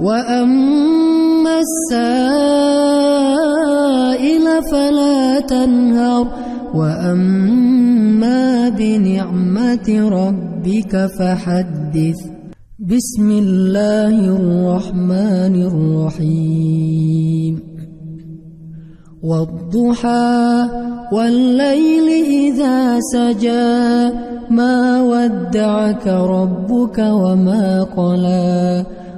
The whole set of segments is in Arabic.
وأما السائل فلا تنهر وأما بنعمة ربك فحدث بسم الله الرحمن الرحيم والضحى والليل إذا سجى ما ودعك ربك وما قلى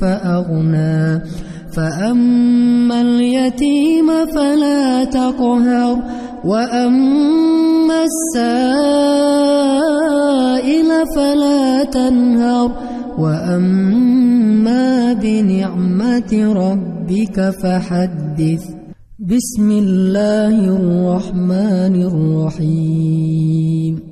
فأغنى. فأما اليتيم فلا تقهر وأما السائل فلا تنهر. وأما بنعمة ربك فحدث. بسم الله الرحمن الرحيم.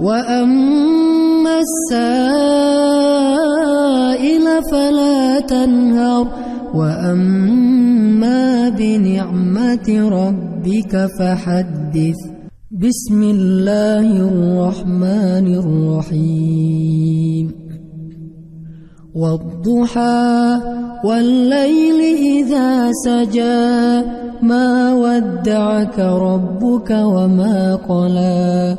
وأما السائل فلا تنهر وأما بنعمة ربك فحدث بسم الله الرحمن الرحيم والضحى والليل إذا سجى ما ودعك ربك وما قلى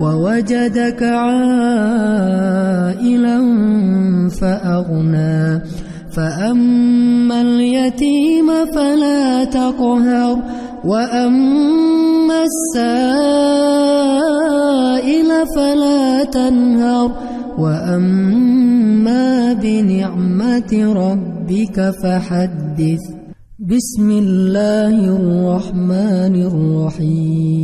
ووجدك عائلا فأغنى. فأما اليتيم فلا تقهر وأما السائل فلا تنهر. وأما بنعمة ربك فحدث. بسم الله الرحمن الرحيم.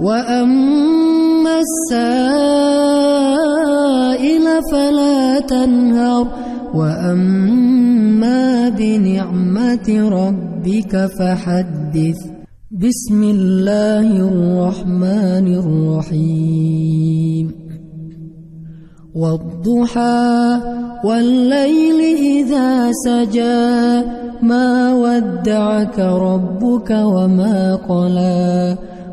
وأما السائل فلا تنهر وأما بنعمة ربك فحدث بسم الله الرحمن الرحيم والضحى والليل إذا سجى ما ودعك ربك وما قلى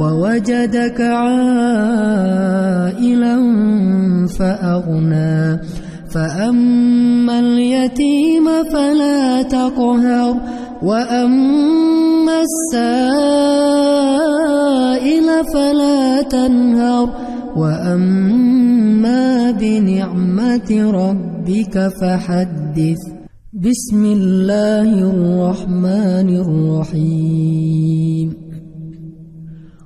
ووجدك عائلا فأغنى. فأما اليتيم فلا تقهر وأما السائل فلا تنهر. وأما بنعمة ربك فحدث. بسم الله الرحمن الرحيم.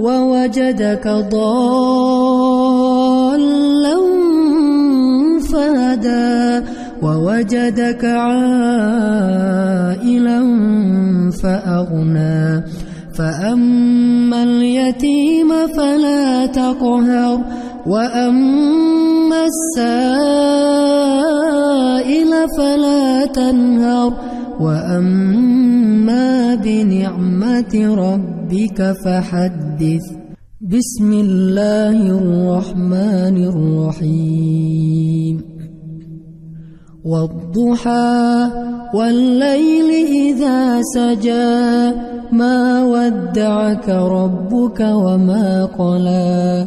ووجدك ضالا فهدى ووجدك عائلا فأغنى. فأما اليتيم فلا تقهر وأما السائل فلا تنهر وأما بنعمة ربك فحدث. بسم الله الرحمن الرحيم. والضحى والليل إذا سجى ما ودعك ربك وما قلى.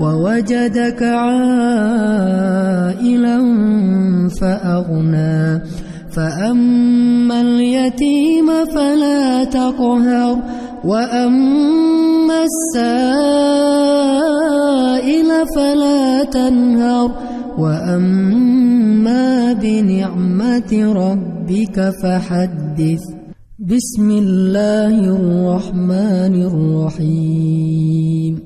ووجدك عائلا فأغنى. فأما اليتيم فلا تقهر وأما السائل فلا تنهر. وأما بنعمة ربك فحدث. بسم الله الرحمن الرحيم.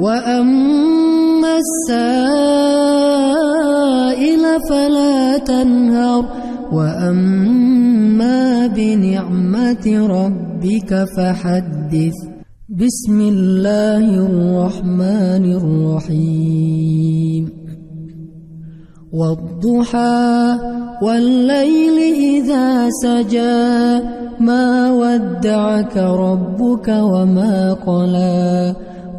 وأما السائل فلا تنهر وأما بنعمة ربك فحدث. بسم الله الرحمن الرحيم. والضحى والليل إذا سجى ما ودعك ربك وما قلى.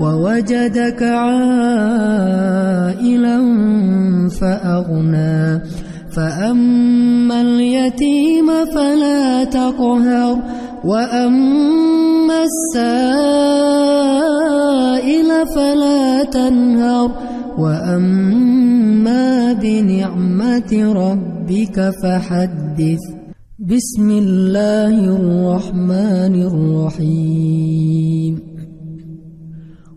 ووجدك عائلا فأغنى. فأما اليتيم فلا تقهر وأما السائل فلا تنهر. وأما بنعمة ربك فحدث. بسم الله الرحمن الرحيم.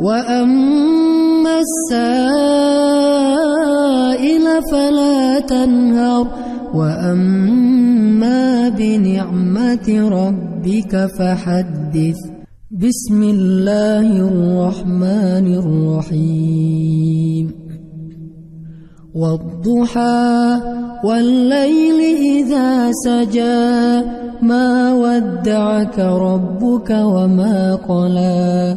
وأما السائل فلا تنهر وأما بنعمة ربك فحدث بسم الله الرحمن الرحيم والضحى والليل إذا سجى ما ودعك ربك وما قلى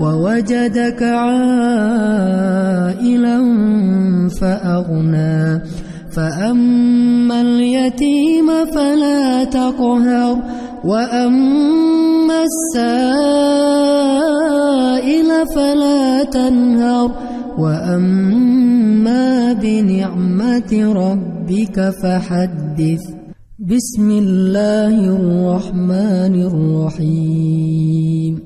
ووجدك عائلا فأغنى. فأما اليتيم فلا تقهر وأما السائل فلا تنهر. وأما بنعمة ربك فحدث. بسم الله الرحمن الرحيم.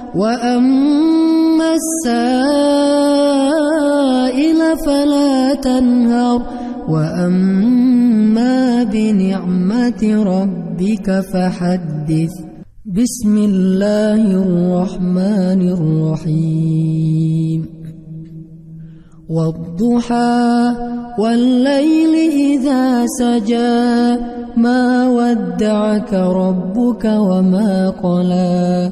وأما السائل فلا تنهر وأما بنعمة ربك فحدث بسم الله الرحمن الرحيم والضحى والليل إذا سجى ما ودعك ربك وما قلى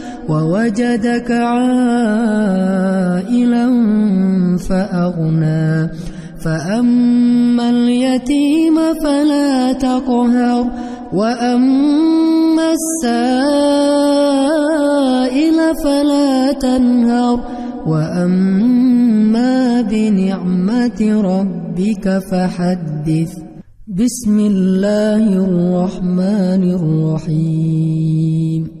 ووجدك عائلا فأغنى. فأما اليتيم فلا تقهر وأما السائل فلا تنهر. وأما بنعمة ربك فحدث. بسم الله الرحمن الرحيم.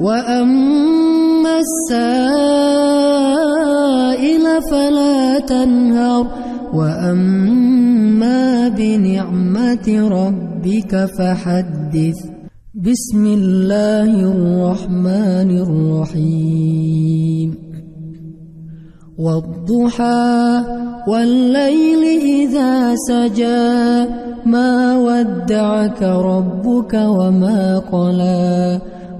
وأما السائل فلا تنهر وأما بنعمة ربك فحدث بسم الله الرحمن الرحيم والضحى والليل إذا سجى ما ودعك ربك وما قلى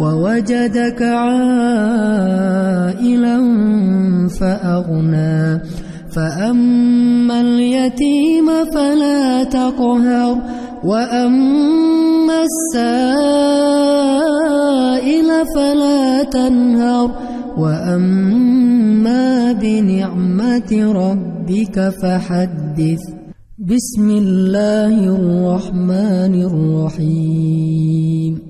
ووجدك عائلا فأغنى. فأما اليتيم فلا تقهر وأما السائل فلا تنهر. وأما بنعمة ربك فحدث. بسم الله الرحمن الرحيم.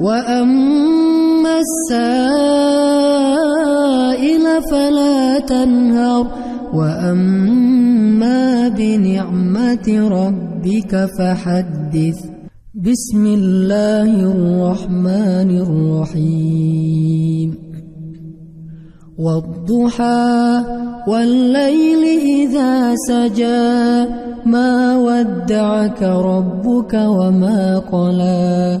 وأما السائل فلا تنهر وأما بنعمة ربك فحدث بسم الله الرحمن الرحيم والضحى والليل إذا سجى ما ودعك ربك وما قلى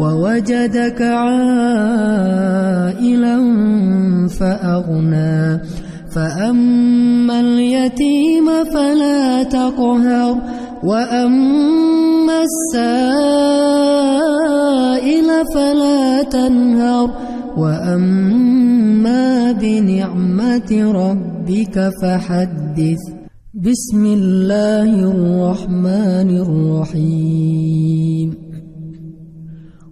ووجدك عائلا فأغنى. فأما اليتيم فلا تقهر وأما السائل فلا تنهر. وأما بنعمة ربك فحدث. بسم الله الرحمن الرحيم.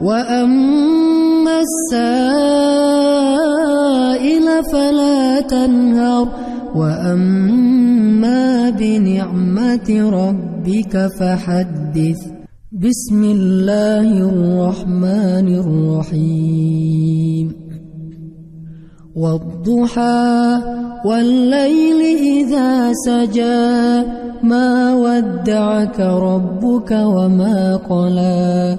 وأما السائل فلا تنهر وأما بنعمة ربك فحدث. بسم الله الرحمن الرحيم. والضحى والليل إذا سجى ما ودعك ربك وما قلى.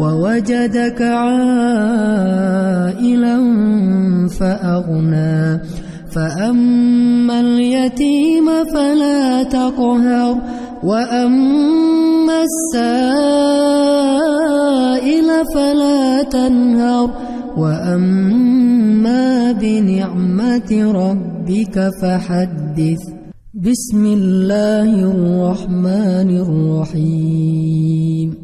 ووجدك عائلا فأغنى. فأما اليتيم فلا تقهر وأما السائل فلا تنهر. وأما بنعمة ربك فحدث. بسم الله الرحمن الرحيم.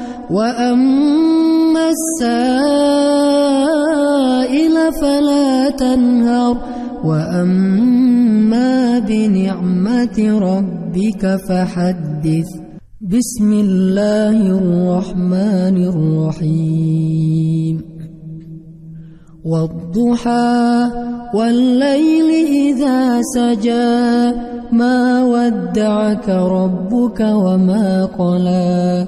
وأما السائل فلا تنهر وأما بنعمة ربك فحدث بسم الله الرحمن الرحيم والضحى والليل إذا سجى ما ودعك ربك وما قلى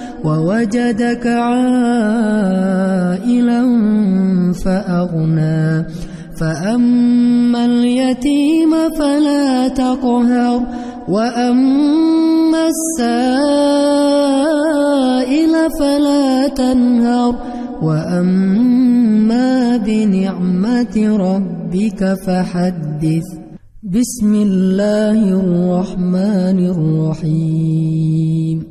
ووجدك عائلا فأغنى. فأما اليتيم فلا تقهر وأما السائل فلا تنهر. وأما بنعمة ربك فحدث. بسم الله الرحمن الرحيم.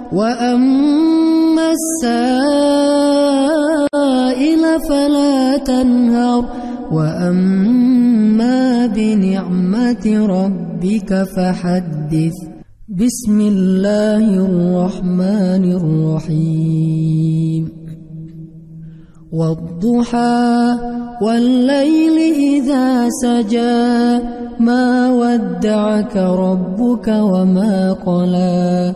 وأما السائل فلا تنهر وأما بنعمة ربك فحدث بسم الله الرحمن الرحيم والضحى والليل إذا سجى ما ودعك ربك وما قلى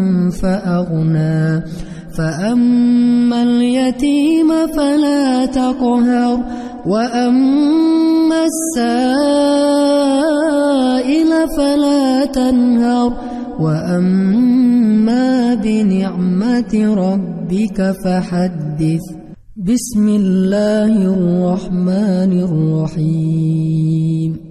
فأغنى. فأما اليتيم فلا تقهر وأما السائل فلا تنهر. وأما بنعمة ربك فحدث. بسم الله الرحمن الرحيم.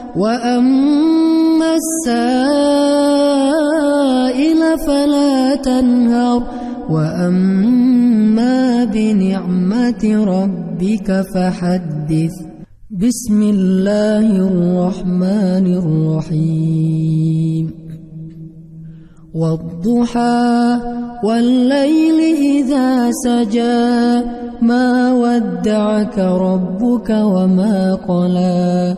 وأما السائل فلا تنهر وأما بنعمة ربك فحدث بسم الله الرحمن الرحيم والضحى والليل إذا سجى ما ودعك ربك وما قلى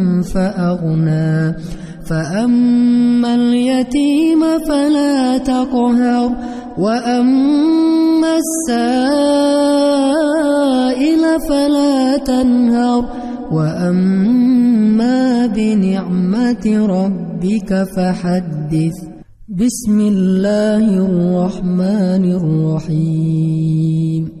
فأغنى. فأما اليتيم فلا تقهر وأما السائل فلا تنهر وأما بنعمة ربك فحدث. بسم الله الرحمن الرحيم.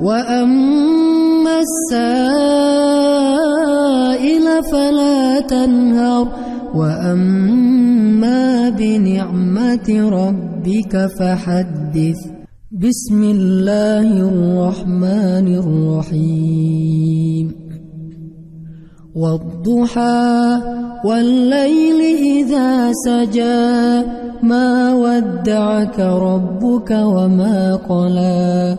وأما السائل فلا تنهر وأما بنعمة ربك فحدث بسم الله الرحمن الرحيم والضحى والليل إذا سجى ما ودعك ربك وما قلى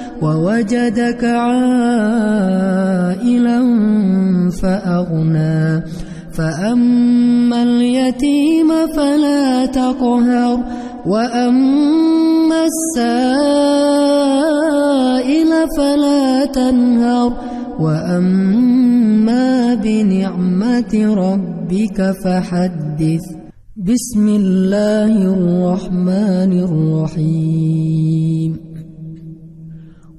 ووجدك عائلا فأغنى. فأما اليتيم فلا تقهر وأما السائل فلا تنهر. وأما بنعمة ربك فحدث. بسم الله الرحمن الرحيم.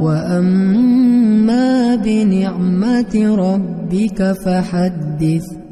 وأما بنعمة ربك فحدث